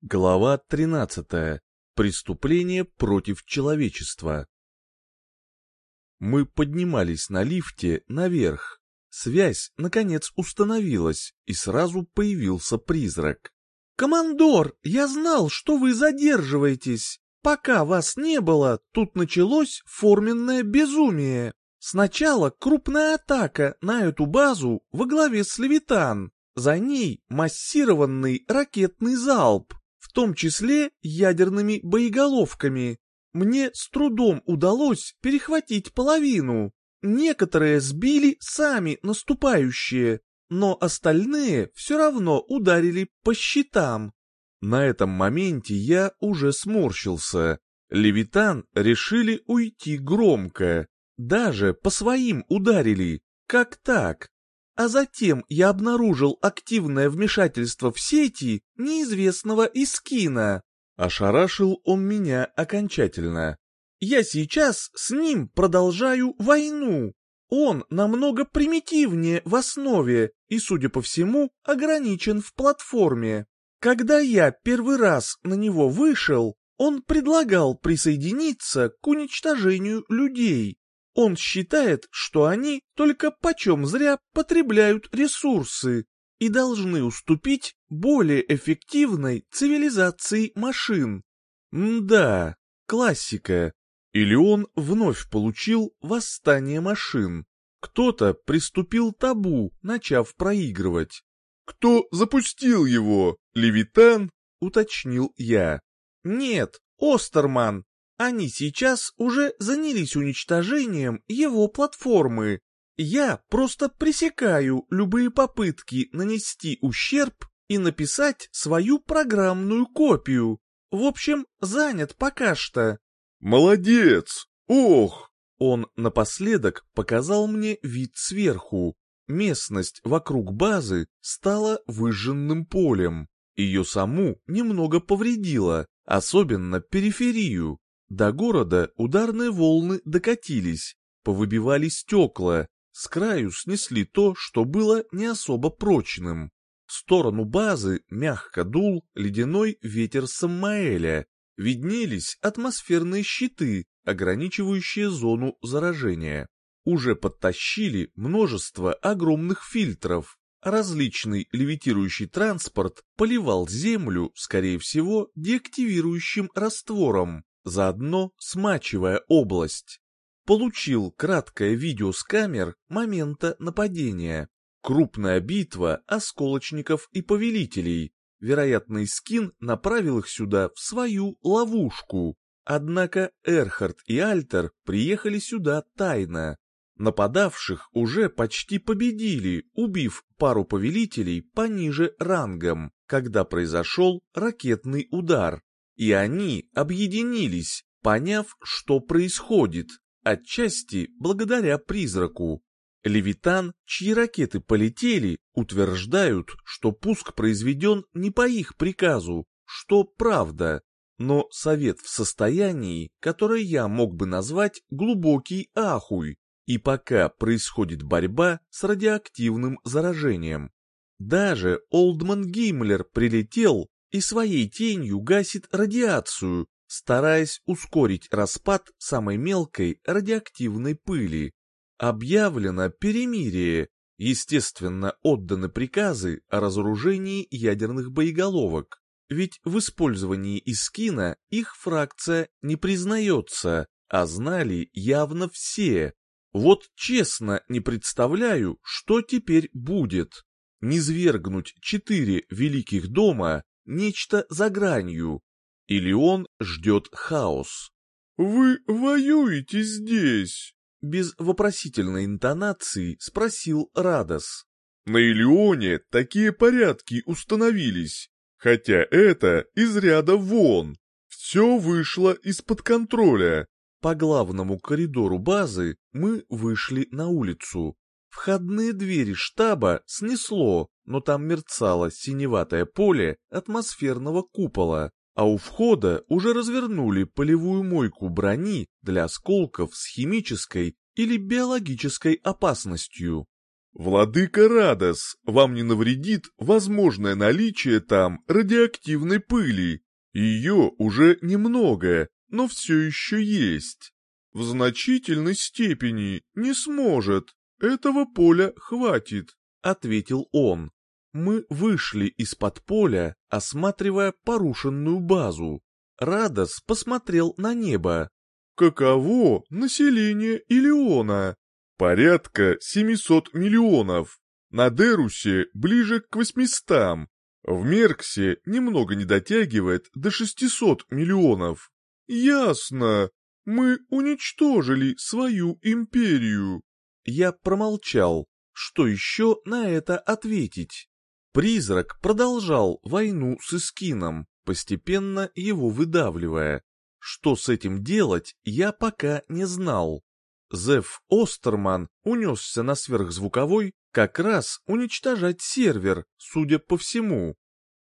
Глава 13. Преступление против человечества. Мы поднимались на лифте наверх. Связь, наконец, установилась, и сразу появился призрак. «Командор, я знал, что вы задерживаетесь. Пока вас не было, тут началось форменное безумие. Сначала крупная атака на эту базу во главе с Левитан, за ней массированный ракетный залп том числе ядерными боеголовками. Мне с трудом удалось перехватить половину. Некоторые сбили сами наступающие, но остальные все равно ударили по щитам. На этом моменте я уже сморщился. Левитан решили уйти громко. Даже по своим ударили. Как так? А затем я обнаружил активное вмешательство в сети неизвестного Искина. Ошарашил он меня окончательно. Я сейчас с ним продолжаю войну. Он намного примитивнее в основе и, судя по всему, ограничен в платформе. Когда я первый раз на него вышел, он предлагал присоединиться к уничтожению людей. Он считает, что они только почем зря потребляют ресурсы и должны уступить более эффективной цивилизации машин. да, классика. Или он вновь получил восстание машин. Кто-то приступил табу, начав проигрывать. «Кто запустил его? Левитан?» — уточнил я. «Нет, Остерман, они сейчас уже занялись уничтожением его платформы. Я просто пресекаю любые попытки нанести ущерб и написать свою программную копию. В общем, занят пока что. Молодец! Ох! Он напоследок показал мне вид сверху. Местность вокруг базы стала выжженным полем. Ее саму немного повредило, особенно периферию. До города ударные волны докатились, повыбивали стекла, с краю снесли то, что было не особо прочным. В сторону базы мягко дул ледяной ветер Саммаэля, виднелись атмосферные щиты, ограничивающие зону заражения. Уже подтащили множество огромных фильтров, различный левитирующий транспорт поливал землю, скорее всего, деактивирующим раствором заодно смачивая область. Получил краткое видео с камер момента нападения. Крупная битва осколочников и повелителей. Вероятный скин направил их сюда в свою ловушку. Однако Эрхард и Альтер приехали сюда тайно. Нападавших уже почти победили, убив пару повелителей пониже рангом, когда произошел ракетный удар и они объединились, поняв, что происходит, отчасти благодаря призраку. Левитан, чьи ракеты полетели, утверждают, что пуск произведен не по их приказу, что правда, но совет в состоянии, которое я мог бы назвать глубокий ахуй, и пока происходит борьба с радиоактивным заражением. Даже Олдман Гиммлер прилетел, и своей тенью гасит радиацию, стараясь ускорить распад самой мелкой радиоактивной пыли. Объявлено перемирие, естественно, отданы приказы о разоружении ядерных боеголовок, ведь в использовании Искина их фракция не признается, а знали явно все. Вот честно не представляю, что теперь будет. Низвергнуть четыре великих дома нечто за гранью, или он ждет хаос. «Вы воюете здесь?» Без вопросительной интонации спросил Радос. «На Илионе такие порядки установились, хотя это из ряда вон. Все вышло из-под контроля. По главному коридору базы мы вышли на улицу. Входные двери штаба снесло, но там мерцало синеватое поле атмосферного купола, а у входа уже развернули полевую мойку брони для осколков с химической или биологической опасностью. «Владыка Радос, вам не навредит возможное наличие там радиоактивной пыли. Ее уже немного, но все еще есть. В значительной степени не сможет. Этого поля хватит», — ответил он. Мы вышли из-под поля, осматривая порушенную базу. Радос посмотрел на небо. «Каково население Илиона?» Порядка 700 миллионов. На Дерусе ближе к 800. В Мерксе немного не дотягивает до 600 миллионов. Ясно. Мы уничтожили свою империю. Я промолчал. Что еще на это ответить? Призрак продолжал войну с Искином, постепенно его выдавливая. Что с этим делать, я пока не знал. Зев Остерман унесся на сверхзвуковой как раз уничтожать сервер, судя по всему.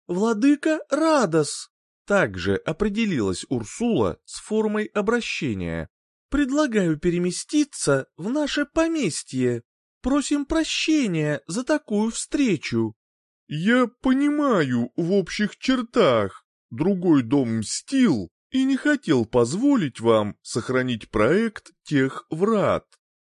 «Владыка Радос!» Также определилась Урсула с формой обращения. «Предлагаю переместиться в наше поместье. Просим прощения за такую встречу». «Я понимаю в общих чертах. Другой дом мстил, и не хотел позволить вам сохранить проект тех врат.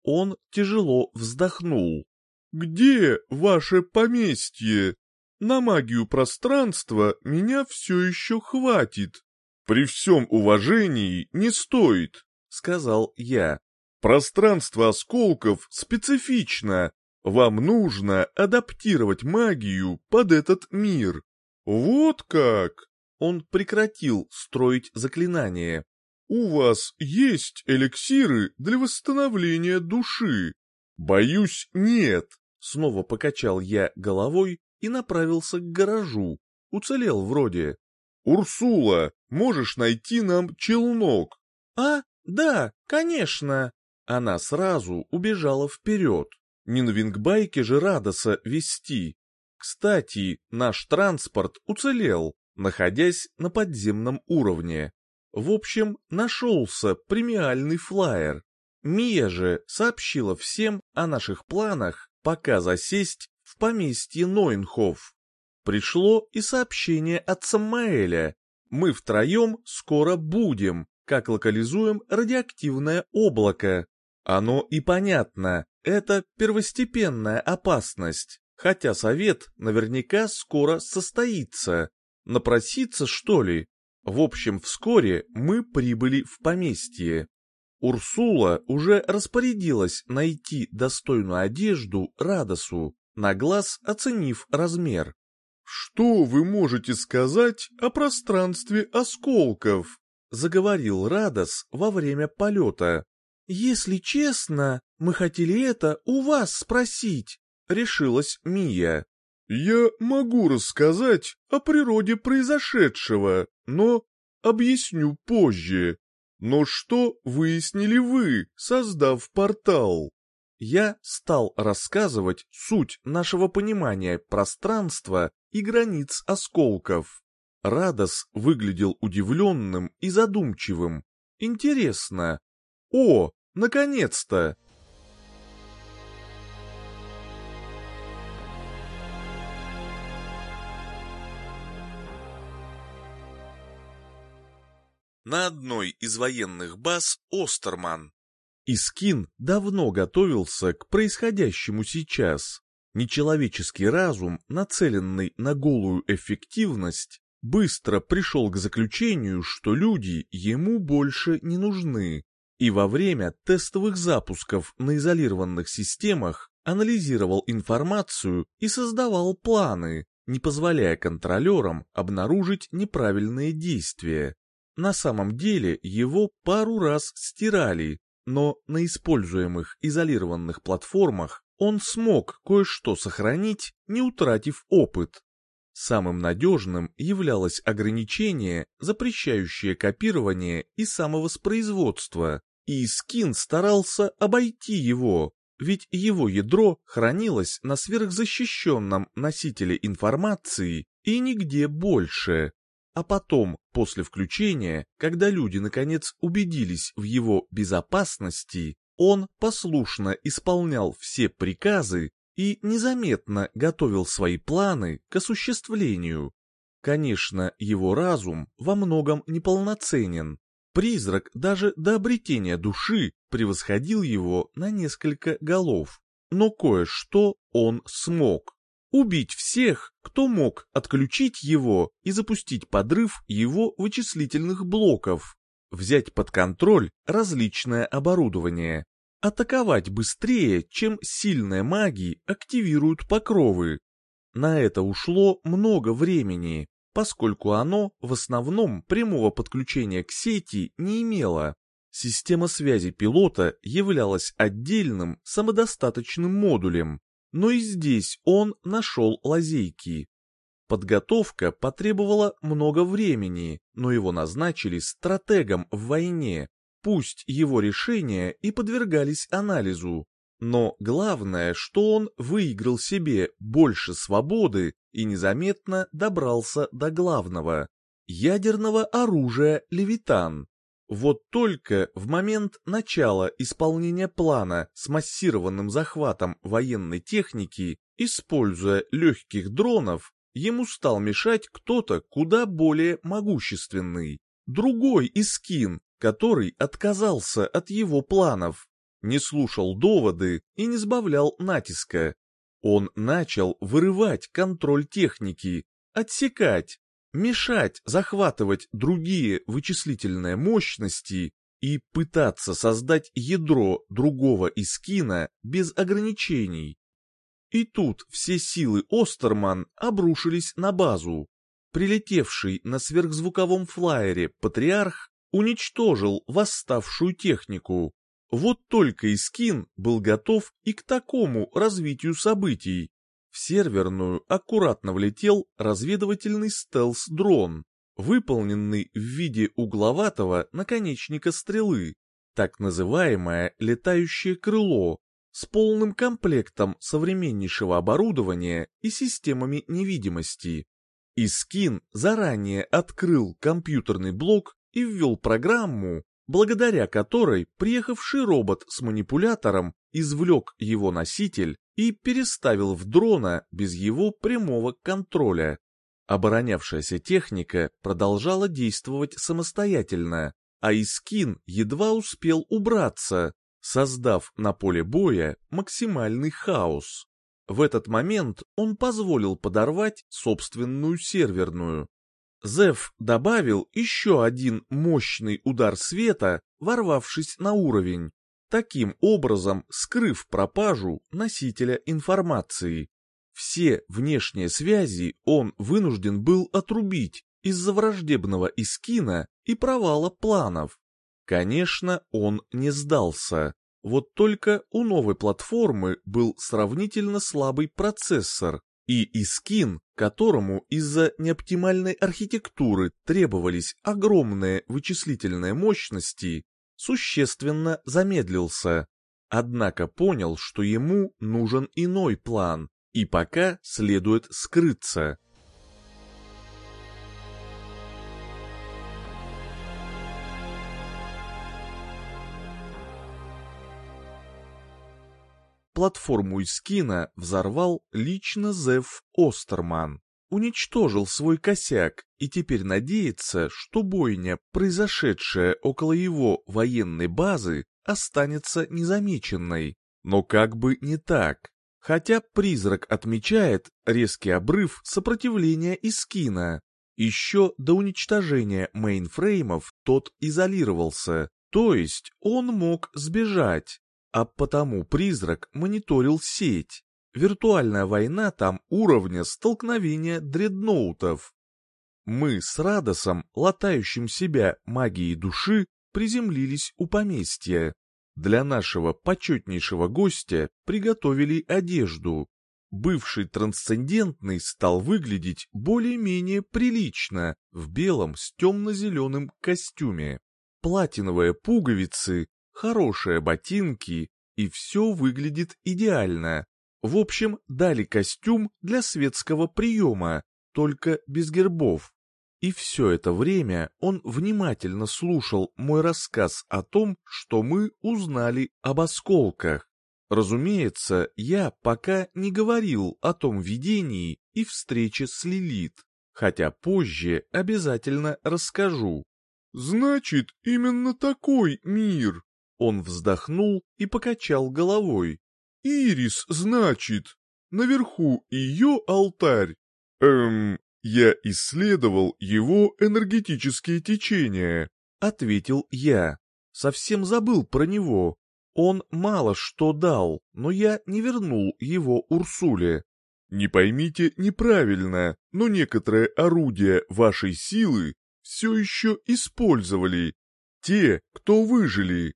Он тяжело вздохнул. Где ваше поместье? На магию пространства меня все еще хватит. При всем уважении не стоит, сказал я. Пространство осколков специфично. Вам нужно адаптировать магию под этот мир. Вот как! он прекратил строить заклинание. «У вас есть эликсиры для восстановления души?» «Боюсь, нет», — снова покачал я головой и направился к гаражу. Уцелел вроде. «Урсула, можешь найти нам челнок?» «А, да, конечно!» Она сразу убежала вперед. Не на вингбайке же Радоса вести. Кстати, наш транспорт уцелел, находясь на подземном уровне. В общем, нашелся премиальный флаер. Мия же сообщила всем о наших планах пока засесть в поместье Нойнхоф. Пришло и сообщение от Самаэля. Мы втроем скоро будем, как локализуем радиоактивное облако. Оно и понятно, это первостепенная опасность, хотя совет наверняка скоро состоится. Напроситься, что ли? В общем, вскоре мы прибыли в поместье. Урсула уже распорядилась найти достойную одежду Радосу, на глаз оценив размер. «Что вы можете сказать о пространстве осколков?» — заговорил Радос во время полета. «Если честно, мы хотели это у вас спросить», — решилась Мия. Я могу рассказать о природе произошедшего, но объясню позже. Но что выяснили вы, создав портал? Я стал рассказывать суть нашего понимания пространства и границ осколков. Радос выглядел удивленным и задумчивым. Интересно. О, наконец-то! на одной из военных баз Остерман. Искин давно готовился к происходящему сейчас. Нечеловеческий разум, нацеленный на голую эффективность, быстро пришел к заключению, что люди ему больше не нужны, и во время тестовых запусков на изолированных системах анализировал информацию и создавал планы, не позволяя контролерам обнаружить неправильные действия. На самом деле его пару раз стирали, но на используемых изолированных платформах он смог кое-что сохранить, не утратив опыт. Самым надежным являлось ограничение, запрещающее копирование и самовоспроизводство, и Скин старался обойти его, ведь его ядро хранилось на сверхзащищенном носителе информации и нигде больше. А потом, после включения, когда люди наконец убедились в его безопасности, он послушно исполнял все приказы, и незаметно готовил свои планы к осуществлению. Конечно, его разум во многом неполноценен. Призрак даже до обретения души превосходил его на несколько голов. Но кое-что он смог. Убить всех, кто мог отключить его и запустить подрыв его вычислительных блоков. Взять под контроль различное оборудование атаковать быстрее, чем сильные маги активируют покровы. На это ушло много времени, поскольку оно в основном прямого подключения к сети не имело. Система связи пилота являлась отдельным самодостаточным модулем, но и здесь он нашел лазейки. Подготовка потребовала много времени, но его назначили стратегом в войне, Пусть его решения и подвергались анализу, но главное, что он выиграл себе больше свободы и незаметно добрался до главного — ядерного оружия «Левитан». Вот только в момент начала исполнения плана с массированным захватом военной техники, используя легких дронов, ему стал мешать кто-то куда более могущественный. Другой Искин, который отказался от его планов, не слушал доводы и не сбавлял натиска. Он начал вырывать контроль техники, отсекать, мешать захватывать другие вычислительные мощности и пытаться создать ядро другого искина без ограничений. И тут все силы Остерман обрушились на базу. Прилетевший на сверхзвуковом флайере патриарх уничтожил восставшую технику. Вот только Искин был готов и к такому развитию событий. В серверную аккуратно влетел разведывательный стелс-дрон, выполненный в виде угловатого наконечника стрелы, так называемое летающее крыло, с полным комплектом современнейшего оборудования и системами невидимости. Искин заранее открыл компьютерный блок и ввел программу, благодаря которой приехавший робот с манипулятором извлек его носитель и переставил в дрона без его прямого контроля. Оборонявшаяся техника продолжала действовать самостоятельно, а Искин едва успел убраться, создав на поле боя максимальный хаос. В этот момент он позволил подорвать собственную серверную. Зев добавил еще один мощный удар света, ворвавшись на уровень, таким образом скрыв пропажу носителя информации. Все внешние связи он вынужден был отрубить из-за враждебного искина и провала планов. Конечно, он не сдался. Вот только у новой платформы был сравнительно слабый процессор, и Искин, которому из-за неоптимальной архитектуры требовались огромные вычислительные мощности, существенно замедлился. Однако понял, что ему нужен иной план, и пока следует скрыться. Платформу Искина взорвал лично Зев Остерман. Уничтожил свой косяк и теперь надеется, что бойня, произошедшая около его военной базы, останется незамеченной. Но как бы не так. Хотя призрак отмечает резкий обрыв сопротивления Искина. Еще до уничтожения мейнфреймов тот изолировался, то есть он мог сбежать а потому призрак мониторил сеть. Виртуальная война там уровня столкновения дредноутов. Мы с Радосом, латающим себя магией души, приземлились у поместья. Для нашего почетнейшего гостя приготовили одежду. Бывший трансцендентный стал выглядеть более-менее прилично в белом с темно-зеленым костюме. Платиновые пуговицы хорошие ботинки, и все выглядит идеально. В общем, дали костюм для светского приема, только без гербов. И все это время он внимательно слушал мой рассказ о том, что мы узнали об осколках. Разумеется, я пока не говорил о том видении и встрече с Лилит, хотя позже обязательно расскажу. «Значит, именно такой мир!» Он вздохнул и покачал головой. «Ирис, значит, наверху ее алтарь. Эм, я исследовал его энергетические течения», — ответил я. Совсем забыл про него. Он мало что дал, но я не вернул его Урсуле. Не поймите неправильно, но некоторые орудия вашей силы все еще использовали. Те, кто выжили.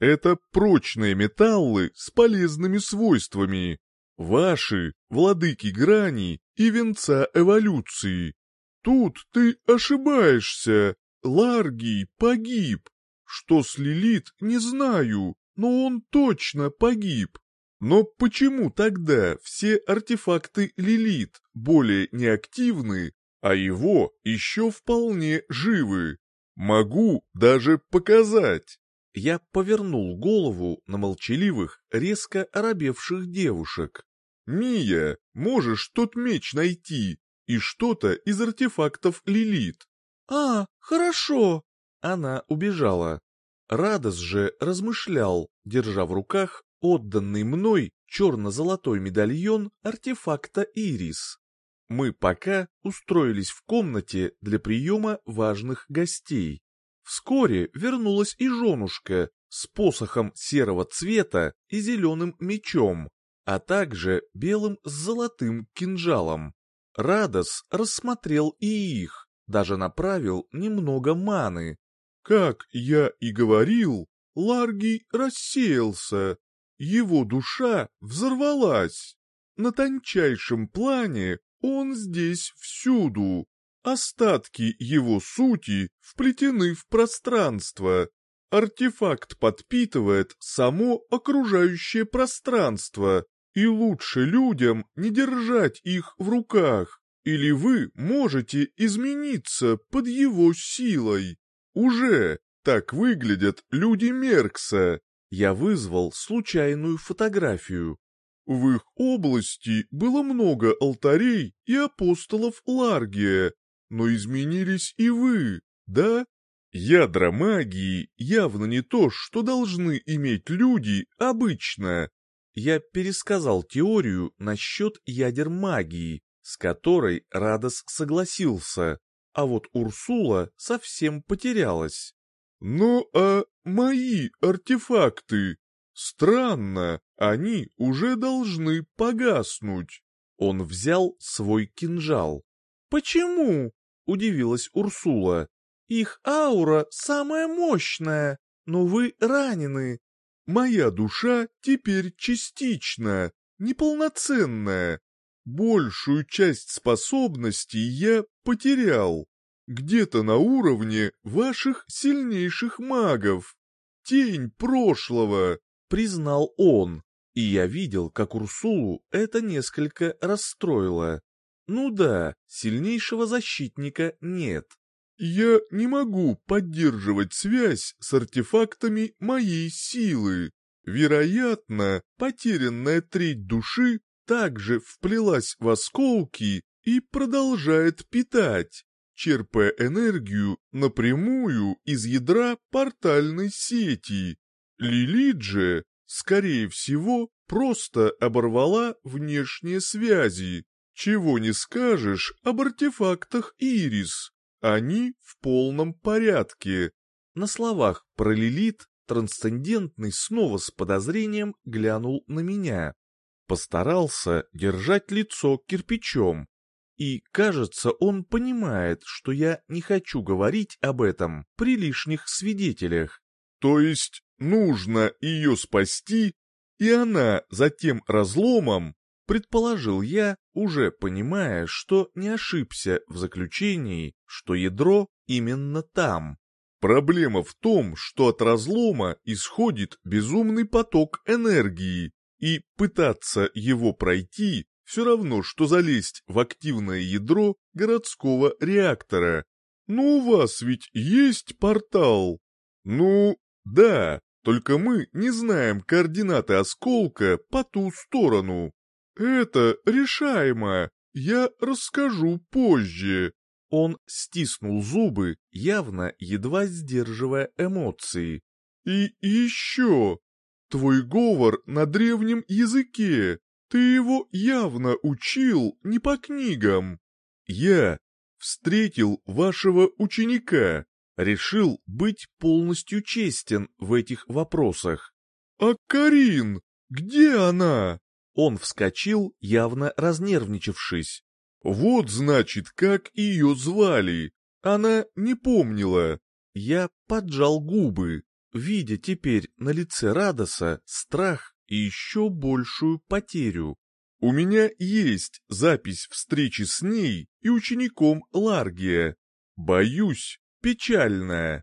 Это прочные металлы с полезными свойствами. Ваши, владыки грани и венца эволюции. Тут ты ошибаешься. Ларгий погиб. Что с Лилит, не знаю, но он точно погиб. Но почему тогда все артефакты Лилит более неактивны, а его еще вполне живы. Могу даже показать. Я повернул голову на молчаливых, резко оробевших девушек. «Мия, можешь тот меч найти и что-то из артефактов Лилит». «А, хорошо». Она убежала. Радос же размышлял, держа в руках отданный мной черно-золотой медальон артефакта Ирис. Мы пока устроились в комнате для приема важных гостей. Вскоре вернулась и женушка с посохом серого цвета и зеленым мечом, а также белым с золотым кинжалом. Радос рассмотрел и их, даже направил немного маны. Как я и говорил, Ларгий рассеялся, его душа взорвалась. На тончайшем плане он здесь всюду. Остатки его сути вплетены в пространство. Артефакт подпитывает само окружающее пространство, и лучше людям не держать их в руках, или вы можете измениться под его силой. Уже так выглядят люди Меркса. Я вызвал случайную фотографию. В их области было много алтарей и апостолов Ларгия, но изменились и вы, да? Ядра магии явно не то, что должны иметь люди обычно. Я пересказал теорию насчет ядер магии, с которой Радос согласился, а вот Урсула совсем потерялась. «Ну а мои артефакты? Странно, они уже должны погаснуть». Он взял свой кинжал. «Почему?» — удивилась Урсула. «Их аура самая мощная, но вы ранены». «Моя душа теперь частична, неполноценная. Большую часть способностей я потерял. Где-то на уровне ваших сильнейших магов. Тень прошлого признал он, и я видел, как Урсулу это несколько расстроило. Ну да, сильнейшего защитника нет. Я не могу поддерживать связь с артефактами моей силы. Вероятно, потерянная треть души также вплелась в осколки и продолжает питать, черпая энергию напрямую из ядра портальной сети. Лилит же, скорее всего, просто оборвала внешние связи. Чего не скажешь об артефактах Ирис. Они в полном порядке. На словах про Лилит трансцендентный снова с подозрением глянул на меня. Постарался держать лицо кирпичом. И, кажется, он понимает, что я не хочу говорить об этом при лишних свидетелях. То есть нужно ее спасти, и она за тем разломом, предположил я, уже понимая, что не ошибся в заключении, что ядро именно там. Проблема в том, что от разлома исходит безумный поток энергии, и пытаться его пройти все равно, что залезть в активное ядро городского реактора. Ну у вас ведь есть портал. Ну, да, только мы не знаем координаты осколка по ту сторону. Это решаемо, я расскажу позже. Он стиснул зубы, явно едва сдерживая эмоции. И еще, твой говор на древнем языке, ты его явно учил не по книгам. Я встретил вашего ученика, решил быть полностью честен в этих вопросах. А Карин, где она? Он вскочил, явно разнервничавшись. Вот значит, как ее звали. Она не помнила. Я поджал губы, видя теперь на лице Радоса страх и еще большую потерю. У меня есть запись встречи с ней и учеником Ларгия. Боюсь, печальная.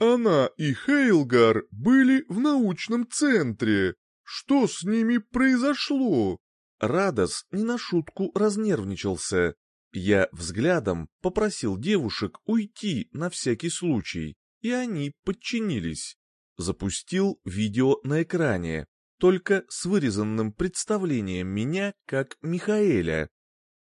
Она и Хейлгар были в научном центре. Что с ними произошло? Радос не на шутку разнервничался. Я взглядом попросил девушек уйти на всякий случай, и они подчинились. Запустил видео на экране, только с вырезанным представлением меня как Михаэля.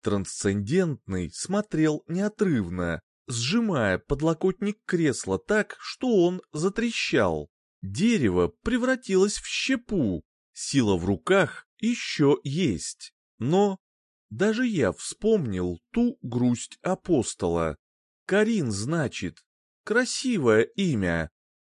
Трансцендентный смотрел неотрывно, сжимая подлокотник кресла так, что он затрещал. Дерево превратилось в щепу, сила в руках еще есть, но даже я вспомнил ту грусть апостола. Карин, значит, красивое имя.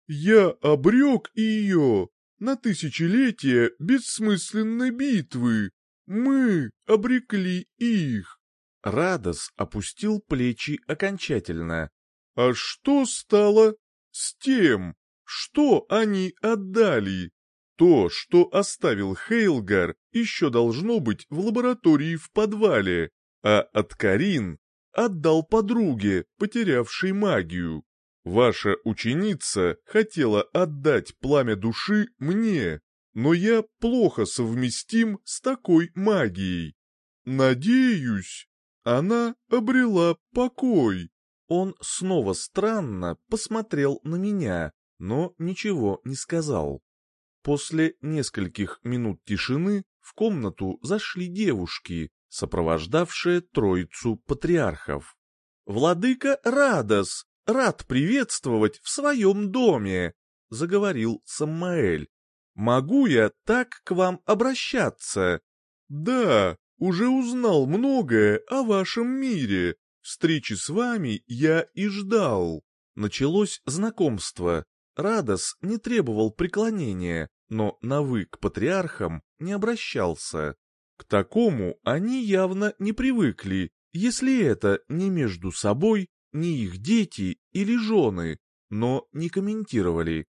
Я обрек ее на тысячелетие бессмысленной битвы. Мы обрекли их. Радос опустил плечи окончательно. А что стало с тем, что они отдали? То, что оставил Хейлгар, еще должно быть в лаборатории в подвале, а от Карин отдал подруге, потерявшей магию. Ваша ученица хотела отдать пламя души мне, но я плохо совместим с такой магией. Надеюсь, она обрела покой. Он снова странно посмотрел на меня, но ничего не сказал. После нескольких минут тишины в комнату зашли девушки, сопровождавшие троицу патриархов. «Владыка Радос, рад приветствовать в своем доме», — заговорил Саммаэль. «Могу я так к вам обращаться?» «Да, уже узнал многое о вашем мире. Встречи с вами я и ждал». Началось знакомство. Радос не требовал преклонения, но на «вы» патриархам не обращался. К такому они явно не привыкли, если это не между собой, не их дети или жены, но не комментировали.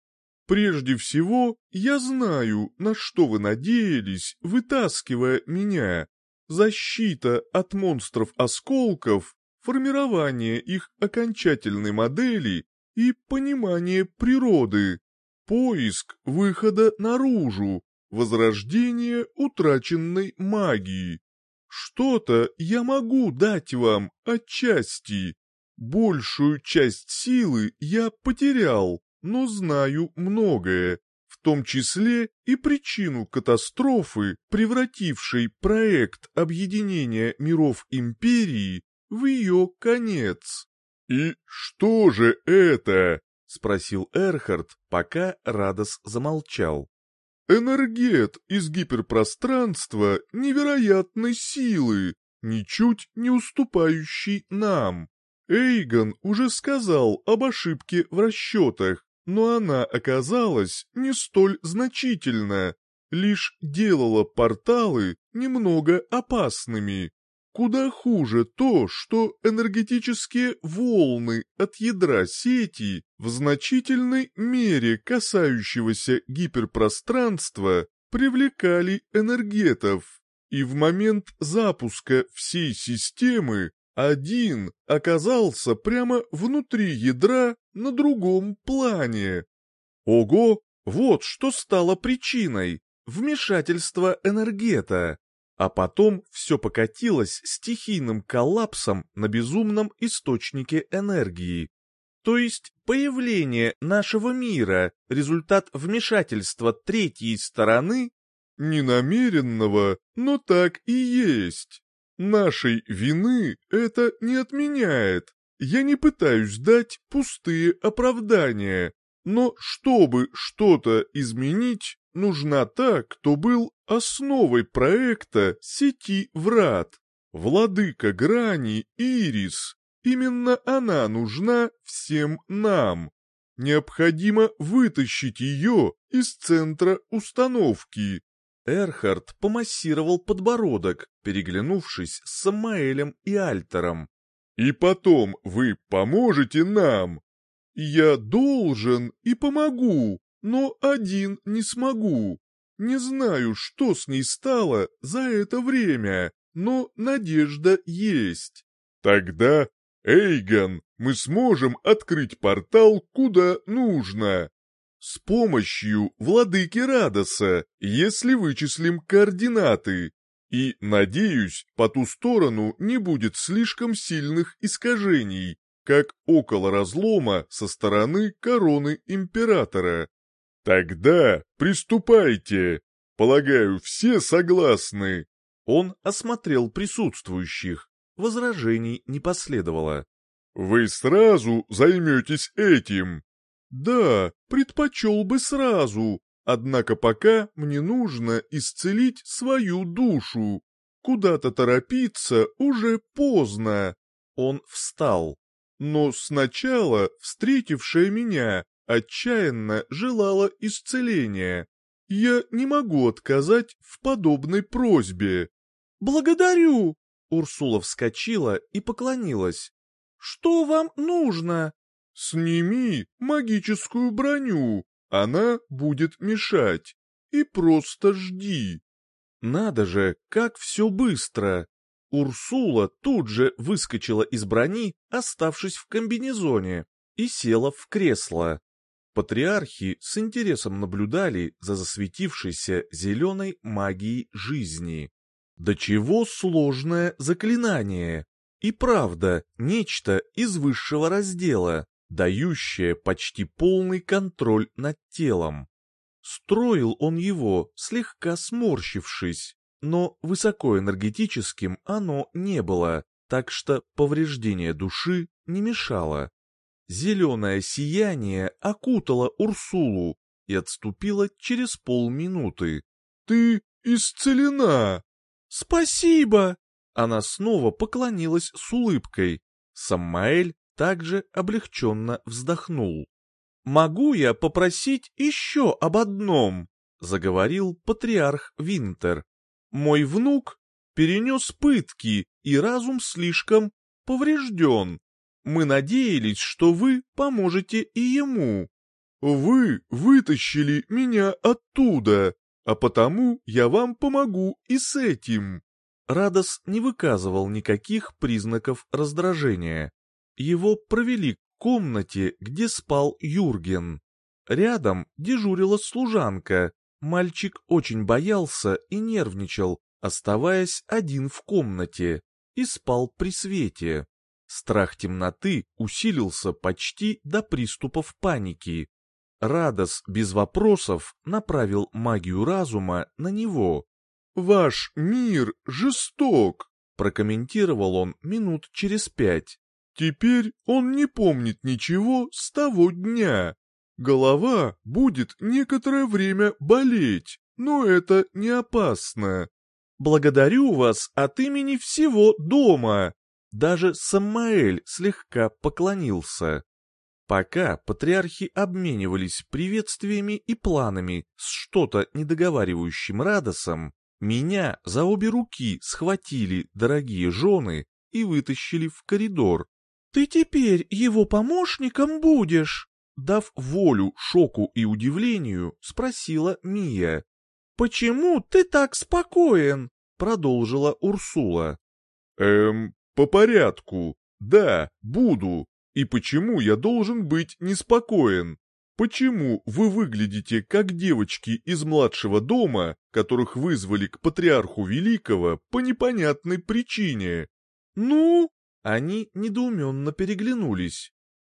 «Прежде всего, я знаю, на что вы надеялись, вытаскивая меня. Защита от монстров-осколков, формирование их окончательной модели и понимание природы. Поиск выхода наружу, возрождение утраченной магии. Что-то я могу дать вам отчасти. Большую часть силы я потерял, но знаю многое, в том числе и причину катастрофы, превратившей проект объединения миров империи в ее конец. И что же это? — спросил Эрхард, пока Радос замолчал. «Энергет из гиперпространства невероятной силы, ничуть не уступающий нам. Эйгон уже сказал об ошибке в расчетах, но она оказалась не столь значительна, лишь делала порталы немного опасными. Куда хуже то, что энергетические волны от ядра сети в значительной мере касающегося гиперпространства привлекали энергетов, и в момент запуска всей системы один оказался прямо внутри ядра на другом плане. Ого, вот что стало причиной вмешательства энергета а потом все покатилось стихийным коллапсом на безумном источнике энергии. То есть появление нашего мира — результат вмешательства третьей стороны? Ненамеренного, но так и есть. Нашей вины это не отменяет. Я не пытаюсь дать пустые оправдания, но чтобы что-то изменить, нужна та, кто был основой проекта сети врат. Владыка грани Ирис. Именно она нужна всем нам. Необходимо вытащить ее из центра установки. Эрхард помассировал подбородок, переглянувшись с Самаэлем и Альтером. «И потом вы поможете нам. Я должен и помогу, но один не смогу. Не знаю, что с ней стало за это время, но надежда есть. Тогда, Эйгон, мы сможем открыть портал куда нужно. С помощью владыки Радоса, если вычислим координаты. И, надеюсь, по ту сторону не будет слишком сильных искажений, как около разлома со стороны короны императора. Тогда приступайте. Полагаю, все согласны. Он осмотрел присутствующих. Возражений не последовало. Вы сразу займетесь этим. Да, предпочел бы сразу, однако пока мне нужно исцелить свою душу. Куда-то торопиться уже поздно. Он встал. Но сначала встретившая меня отчаянно желала исцеления. Я не могу отказать в подобной просьбе. «Благодарю!» Урсула вскочила и поклонилась. «Что вам нужно?» «Сними магическую броню, она будет мешать. И просто жди». Надо же, как все быстро! Урсула тут же выскочила из брони, оставшись в комбинезоне, и села в кресло. Патриархи с интересом наблюдали за засветившейся зеленой магией жизни. До чего сложное заклинание! И правда, нечто из высшего раздела, дающее почти полный контроль над телом. Строил он его, слегка сморщившись, но высокоэнергетическим оно не было, так что повреждение души не мешало. Зеленое сияние окутало Урсулу и отступило через полминуты. «Ты исцелена!» «Спасибо!» Она снова поклонилась с улыбкой. Самаэль также облегченно вздохнул. «Могу я попросить еще об одном?» — заговорил патриарх Винтер. «Мой внук перенес пытки, и разум слишком поврежден. Мы надеялись, что вы поможете и ему. Вы вытащили меня оттуда, а потому я вам помогу и с этим. Радос не выказывал никаких признаков раздражения. Его провели к комнате, где спал Юрген. Рядом дежурила служанка. Мальчик очень боялся и нервничал, оставаясь один в комнате, и спал при свете. Страх темноты усилился почти до приступов паники. Радос без вопросов направил магию разума на него. «Ваш мир жесток», — прокомментировал он минут через пять. «Теперь он не помнит ничего с того дня. Голова будет некоторое время болеть, но это не опасно». «Благодарю вас от имени всего дома», даже Самаэль слегка поклонился. Пока патриархи обменивались приветствиями и планами с что-то недоговаривающим Радосом, меня за обе руки схватили дорогие жены и вытащили в коридор. «Ты теперь его помощником будешь?» Дав волю шоку и удивлению, спросила Мия. «Почему ты так спокоен?» Продолжила Урсула. «Эм, по порядку. Да, буду. И почему я должен быть неспокоен? Почему вы выглядите как девочки из младшего дома, которых вызвали к патриарху Великого по непонятной причине? Ну, они недоуменно переглянулись.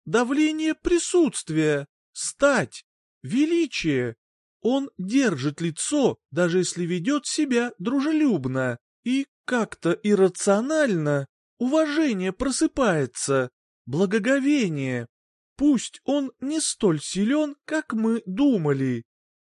давление присутствия, стать, величие. Он держит лицо, даже если ведет себя дружелюбно, и как-то иррационально уважение просыпается, благоговение. Пусть он не столь силен, как мы думали.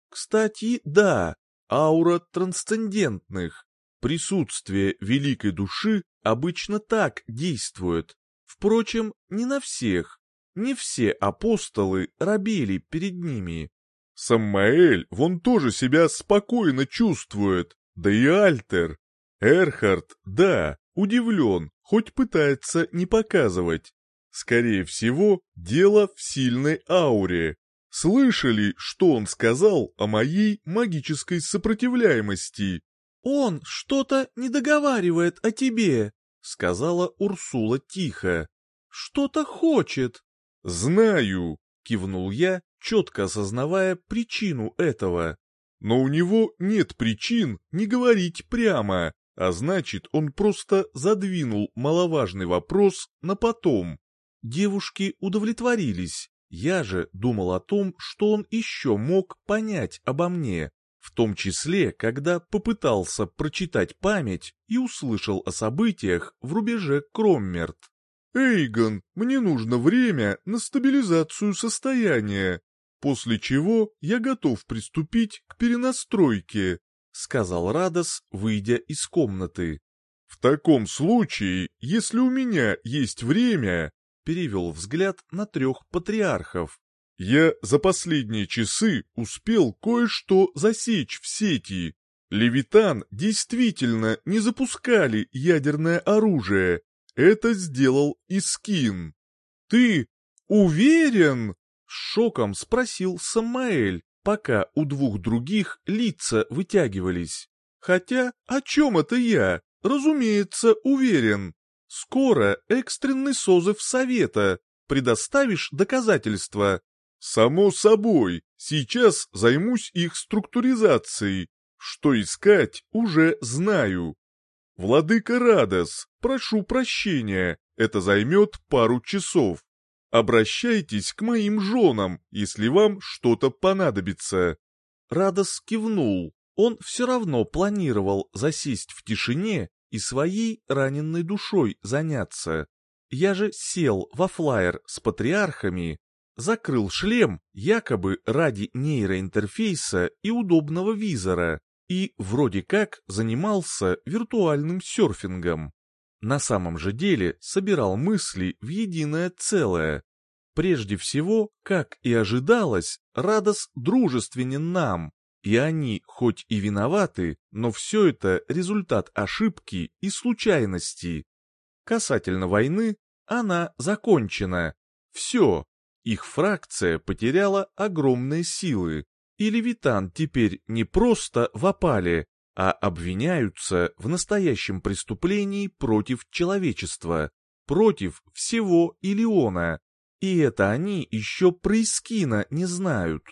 Кстати, да, аура трансцендентных. Присутствие великой души обычно так действует. Впрочем, не на всех. Не все апостолы робели перед ними. Самаэль вон тоже себя спокойно чувствует, да и Альтер. Эрхард, да, удивлен, хоть пытается не показывать. Скорее всего, дело в сильной ауре. Слышали, что он сказал о моей магической сопротивляемости? «Он что-то не договаривает о тебе», — сказала Урсула тихо. «Что-то хочет». «Знаю», — кивнул я, четко осознавая причину этого. «Но у него нет причин не говорить прямо, а значит, он просто задвинул маловажный вопрос на потом». Девушки удовлетворились, я же думал о том, что он еще мог понять обо мне в том числе, когда попытался прочитать память и услышал о событиях в рубеже Кроммерт. «Эйгон, мне нужно время на стабилизацию состояния, после чего я готов приступить к перенастройке», сказал Радос, выйдя из комнаты. «В таком случае, если у меня есть время...» перевел взгляд на трех патриархов. Я за последние часы успел кое-что засечь в сети. Левитан действительно не запускали ядерное оружие. Это сделал Искин. «Ты уверен?» — шоком спросил Самаэль, пока у двух других лица вытягивались. «Хотя о чем это я? Разумеется, уверен. Скоро экстренный созыв совета. Предоставишь доказательства?» Само собой, сейчас займусь их структуризацией. Что искать, уже знаю. Владыка Радос, прошу прощения, это займет пару часов. Обращайтесь к моим женам, если вам что-то понадобится. Радос кивнул. Он все равно планировал засесть в тишине и своей раненной душой заняться. Я же сел во флайер с патриархами, закрыл шлем якобы ради нейроинтерфейса и удобного визора и вроде как занимался виртуальным серфингом. На самом же деле собирал мысли в единое целое. Прежде всего, как и ожидалось, Радос дружественен нам, и они хоть и виноваты, но все это результат ошибки и случайности. Касательно войны, она закончена. Все, их фракция потеряла огромные силы, и Левитан теперь не просто в опале, а обвиняются в настоящем преступлении против человечества, против всего Илиона, и это они еще про Искина не знают.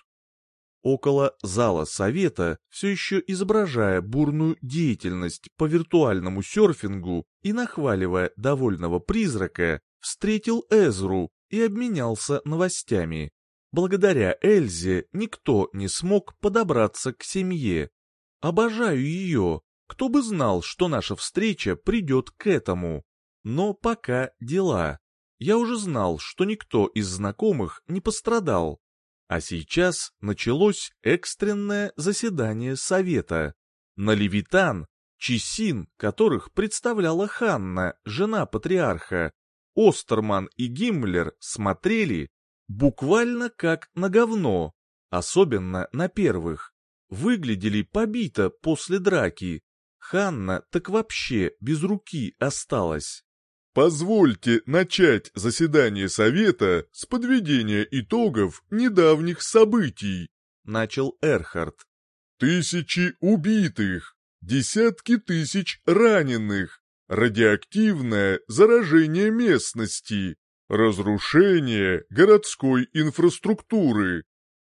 Около зала совета, все еще изображая бурную деятельность по виртуальному серфингу и нахваливая довольного призрака, встретил Эзру, и обменялся новостями. Благодаря Эльзе никто не смог подобраться к семье. Обожаю ее, кто бы знал, что наша встреча придет к этому. Но пока дела. Я уже знал, что никто из знакомых не пострадал. А сейчас началось экстренное заседание совета. На Левитан, Чесин, которых представляла Ханна, жена патриарха, Остерман и Гиммлер смотрели буквально как на говно, особенно на первых. Выглядели побито после драки. Ханна так вообще без руки осталась. Позвольте начать заседание совета с подведения итогов недавних событий, начал Эрхард. Тысячи убитых, десятки тысяч раненых, радиоактивное заражение местности, разрушение городской инфраструктуры.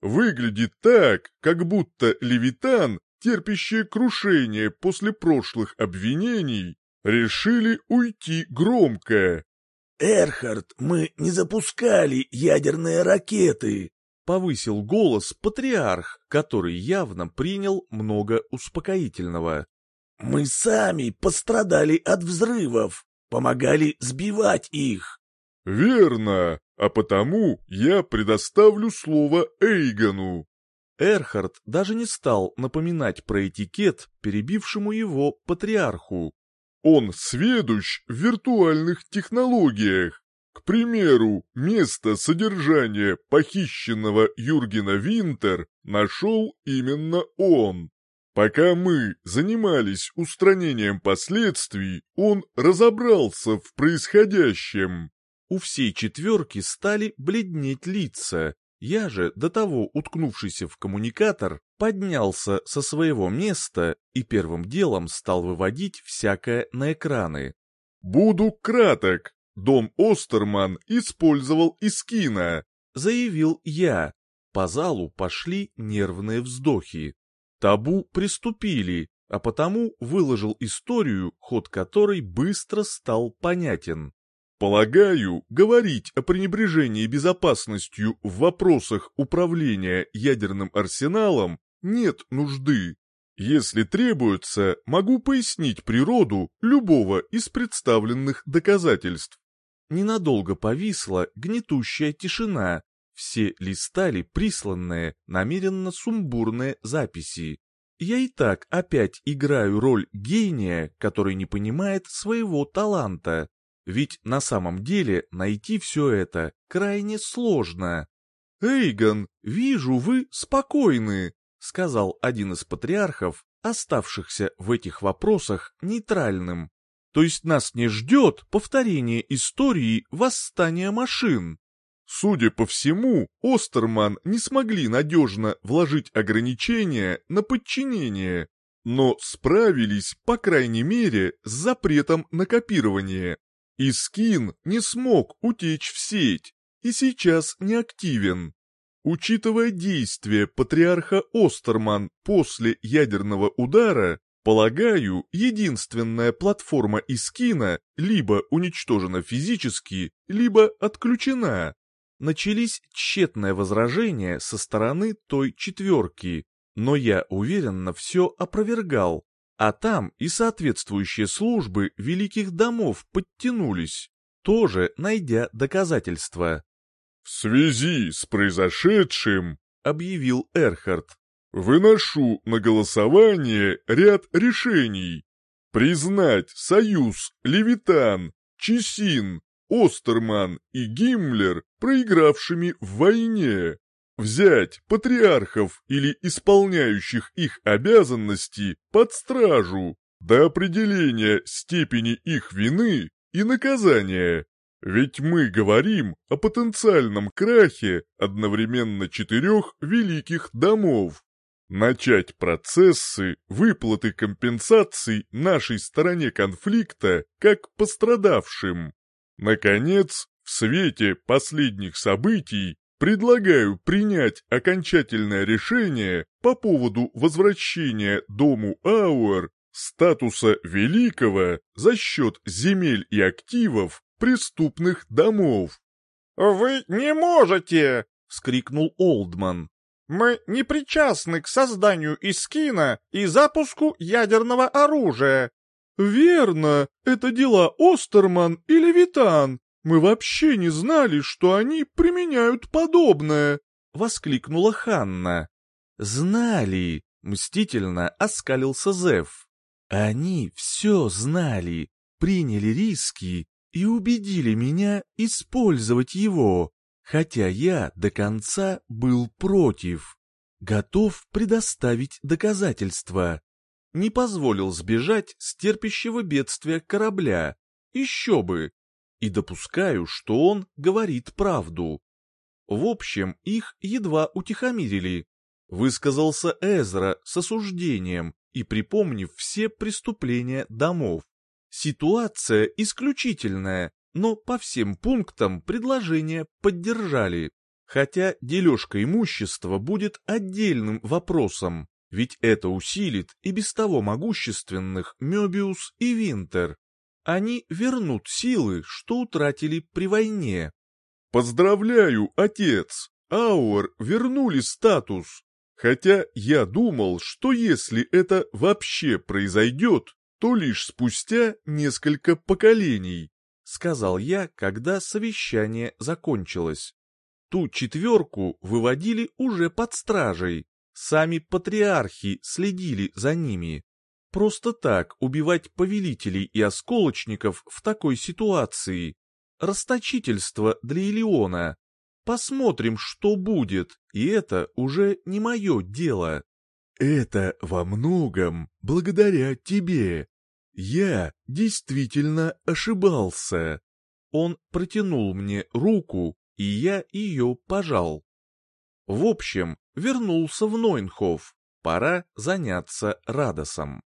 Выглядит так, как будто Левитан, терпящее крушение после прошлых обвинений, решили уйти громко. Эрхард, мы не запускали ядерные ракеты!» Повысил голос патриарх, который явно принял много успокоительного. «Мы сами пострадали от взрывов, помогали сбивать их». «Верно, а потому я предоставлю слово Эйгану». Эрхард даже не стал напоминать про этикет, перебившему его патриарху. Он сведущ в виртуальных технологиях. К примеру, место содержания похищенного Юргена Винтер нашел именно он. Пока мы занимались устранением последствий, он разобрался в происходящем. У всей четверки стали бледнеть лица, я же, до того уткнувшийся в коммуникатор, поднялся со своего места и первым делом стал выводить всякое на экраны. «Буду краток. Дом Остерман использовал Искина», — заявил я. По залу пошли нервные вздохи. Табу приступили, а потому выложил историю, ход которой быстро стал понятен. Полагаю, говорить о пренебрежении безопасностью в вопросах управления ядерным арсеналом нет нужды. Если требуется, могу пояснить природу любого из представленных доказательств. Ненадолго повисла гнетущая тишина, все листали присланные, намеренно сумбурные записи. Я и так опять играю роль гения, который не понимает своего таланта. Ведь на самом деле найти все это крайне сложно. «Эйгон, вижу, вы спокойны», — сказал один из патриархов, оставшихся в этих вопросах нейтральным. «То есть нас не ждет повторение истории восстания машин?» Судя по всему, Остерман не смогли надежно вложить ограничения на подчинение, но справились, по крайней мере, с запретом на копирование. И скин не смог утечь в сеть, и сейчас не активен. Учитывая действия патриарха Остерман после ядерного удара, полагаю, единственная платформа Искина либо уничтожена физически, либо отключена. Начались тщетные возражения со стороны той четверки, но я уверенно все опровергал, а там и соответствующие службы великих домов подтянулись, тоже найдя доказательства. «В связи с произошедшим», — объявил Эрхард, — «выношу на голосование ряд решений. Признать союз Левитан, Чесин, Остерман и Гиммлер проигравшими в войне взять патриархов или исполняющих их обязанности под стражу до определения степени их вины и наказания. Ведь мы говорим о потенциальном крахе одновременно четырех великих домов. Начать процессы выплаты компенсаций нашей стороне конфликта как пострадавшим. Наконец, в свете последних событий Предлагаю принять окончательное решение по поводу возвращения дому Ауэр статуса великого за счет земель и активов преступных домов. «Вы не можете!» — вскрикнул Олдман. «Мы не причастны к созданию Искина и запуску ядерного оружия». «Верно, это дела Остерман и Левитан», мы вообще не знали, что они применяют подобное!» — воскликнула Ханна. «Знали!» — мстительно оскалился Зев. «Они все знали, приняли риски и убедили меня использовать его, хотя я до конца был против, готов предоставить доказательства. Не позволил сбежать с терпящего бедствия корабля. Еще бы, и допускаю, что он говорит правду. В общем, их едва утихомирили. Высказался Эзра с осуждением и припомнив все преступления домов. Ситуация исключительная, но по всем пунктам предложение поддержали. Хотя дележка имущества будет отдельным вопросом, ведь это усилит и без того могущественных Мёбиус и Винтер. Они вернут силы, что утратили при войне. Поздравляю, отец! Ауэр вернули статус. Хотя я думал, что если это вообще произойдет, то лишь спустя несколько поколений, сказал я, когда совещание закончилось. Ту четверку выводили уже под стражей, сами патриархи следили за ними. Просто так убивать повелителей и осколочников в такой ситуации. Расточительство для Илиона. Посмотрим, что будет, и это уже не мое дело. Это во многом благодаря тебе. Я действительно ошибался. Он протянул мне руку, и я ее пожал. В общем, вернулся в Нойнхоф. Пора заняться Радосом.